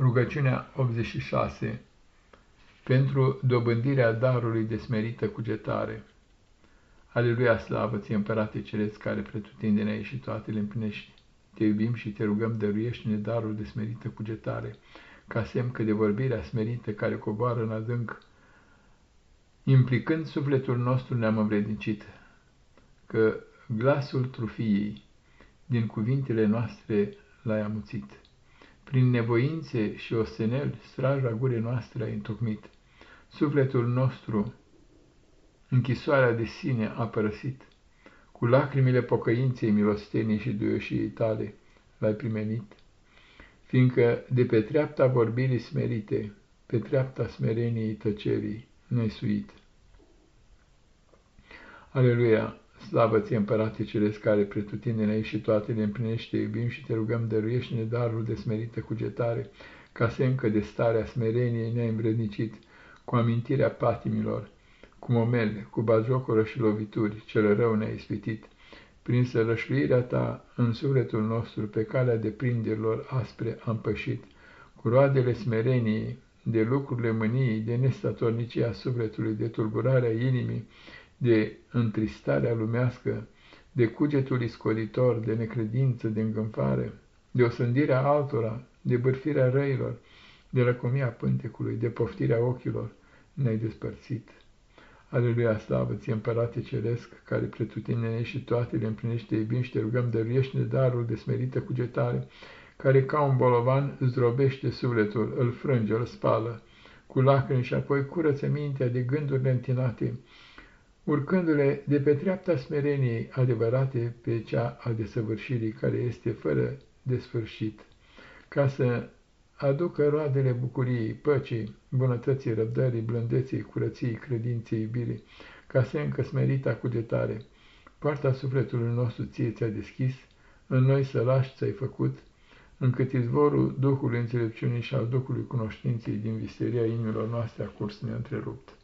Rugăciunea 86 Pentru dobândirea darului de smerită cugetare. Aleluia, slavă ție, Împărate Ceresc, care pretutindene ai și toate le împlinești. Te iubim și te rugăm, dăruiește-ne darul de smerită cugetare, ca semn că de vorbirea smerită care coboară în adânc, implicând sufletul nostru ne-am învrednicit, că glasul trufiei din cuvintele noastre l-ai amuțit. Prin nevoințe și osteneli, straja gurii noastre a întocmit. Sufletul nostru, închisoarea de sine a părăsit. Cu lacrimile pocăinței, milostenii și duioșiei tale l-ai primenit. Fiindcă de pe treapta vorbirii smerite, pe treapta smereniei tăcerii, ne suit. Aleluia! Slavă ție, Împărate Ceresc, care pretutindene ai și toate le împlinește, te iubim și te rugăm, dăruiește-ne darul de smerită cugetare, ca să încă de starea smereniei ne-ai îmbrednicit, cu amintirea patimilor, cu momele, cu bazocoră și lovituri, cel rău ne-ai ispitit, prin sărășluirea ta în sufletul nostru pe calea de prinderilor aspre am pășit, cu roadele smereniei, de lucrurile mâniei, de nestatornicia sufletului, de tulburarea inimii, de întristarea lumească, de cugetul iscoditor, de necredință, de îngânfare, de osândirea altora, de bârfirea răilor, de lăcomia pântecului, de poftirea ochilor, ne-ai despărțit. Aleluia, slavă ție, Împărate Ceresc, care pretutindene și toate le împlinește iubim și te rugăm, dăruiește-ne darul de smerită cugetare, care ca un bolovan zdrobește sufletul, îl frânge, îl spală, cu lacrimi și apoi curăță mintea de gânduri întinate, urcându-le de pe treapta smereniei adevărate pe cea a desăvârșirii care este fără de sfârșit, ca să aducă roadele bucuriei, păcii, bunătății, răbdării, blândeții, curăției, credinței, iubirii, ca să încă smerita cugetare. Poarta sufletului nostru ție ți-a deschis, în noi să lași ți-ai făcut, încât izvorul Duhului înțelepciunii și al Duhului cunoștinței din visteria inimilor noastre a curs neîntrerupt.